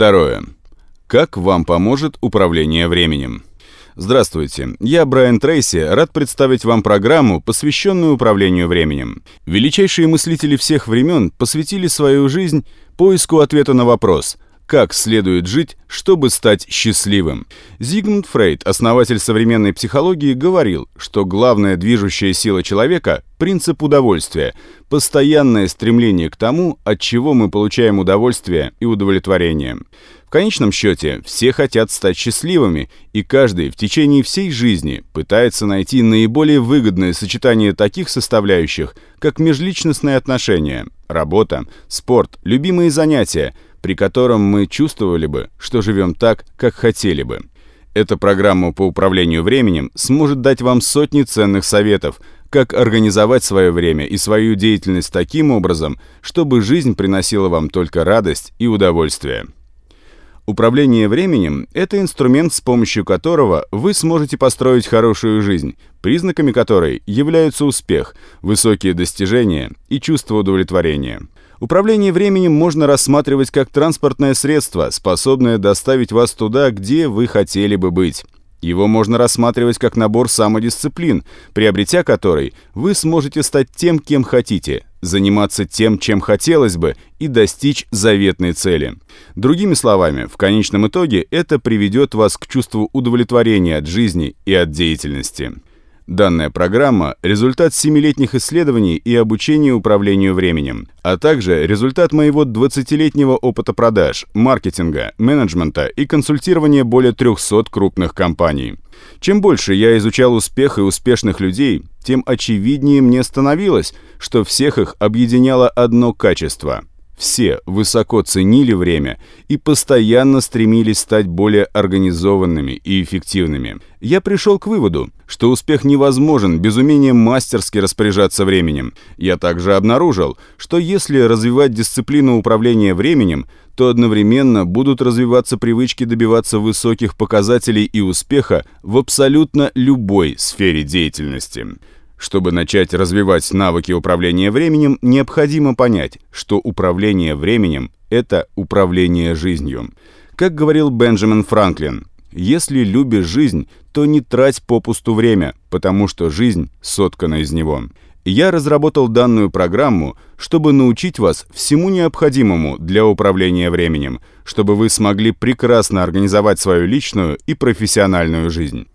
Второе. Как вам поможет управление временем? Здравствуйте, я Брайан Трейси, рад представить вам программу, посвященную управлению временем. Величайшие мыслители всех времен посвятили свою жизнь поиску ответа на вопрос – как следует жить, чтобы стать счастливым. Зигмунд Фрейд, основатель современной психологии, говорил, что главная движущая сила человека – принцип удовольствия, постоянное стремление к тому, от чего мы получаем удовольствие и удовлетворение. В конечном счете, все хотят стать счастливыми, и каждый в течение всей жизни пытается найти наиболее выгодное сочетание таких составляющих, как межличностные отношения, работа, спорт, любимые занятия – при котором мы чувствовали бы, что живем так, как хотели бы. Эта программа по управлению временем сможет дать вам сотни ценных советов, как организовать свое время и свою деятельность таким образом, чтобы жизнь приносила вам только радость и удовольствие. Управление временем – это инструмент, с помощью которого вы сможете построить хорошую жизнь, признаками которой являются успех, высокие достижения и чувство удовлетворения – Управление временем можно рассматривать как транспортное средство, способное доставить вас туда, где вы хотели бы быть. Его можно рассматривать как набор самодисциплин, приобретя который вы сможете стать тем, кем хотите, заниматься тем, чем хотелось бы, и достичь заветной цели. Другими словами, в конечном итоге это приведет вас к чувству удовлетворения от жизни и от деятельности. Данная программа – результат семилетних исследований и обучения управлению временем, а также результат моего 20-летнего опыта продаж, маркетинга, менеджмента и консультирования более 300 крупных компаний. Чем больше я изучал успех и успешных людей, тем очевиднее мне становилось, что всех их объединяло одно качество все высоко ценили время и постоянно стремились стать более организованными и эффективными. Я пришел к выводу, что успех невозможен без умения мастерски распоряжаться временем. Я также обнаружил, что если развивать дисциплину управления временем, то одновременно будут развиваться привычки добиваться высоких показателей и успеха в абсолютно любой сфере деятельности. Чтобы начать развивать навыки управления временем, необходимо понять, что управление временем – это управление жизнью. Как говорил Бенджамин Франклин, «Если любишь жизнь, то не трать попусту время, потому что жизнь соткана из него». Я разработал данную программу, чтобы научить вас всему необходимому для управления временем, чтобы вы смогли прекрасно организовать свою личную и профессиональную жизнь.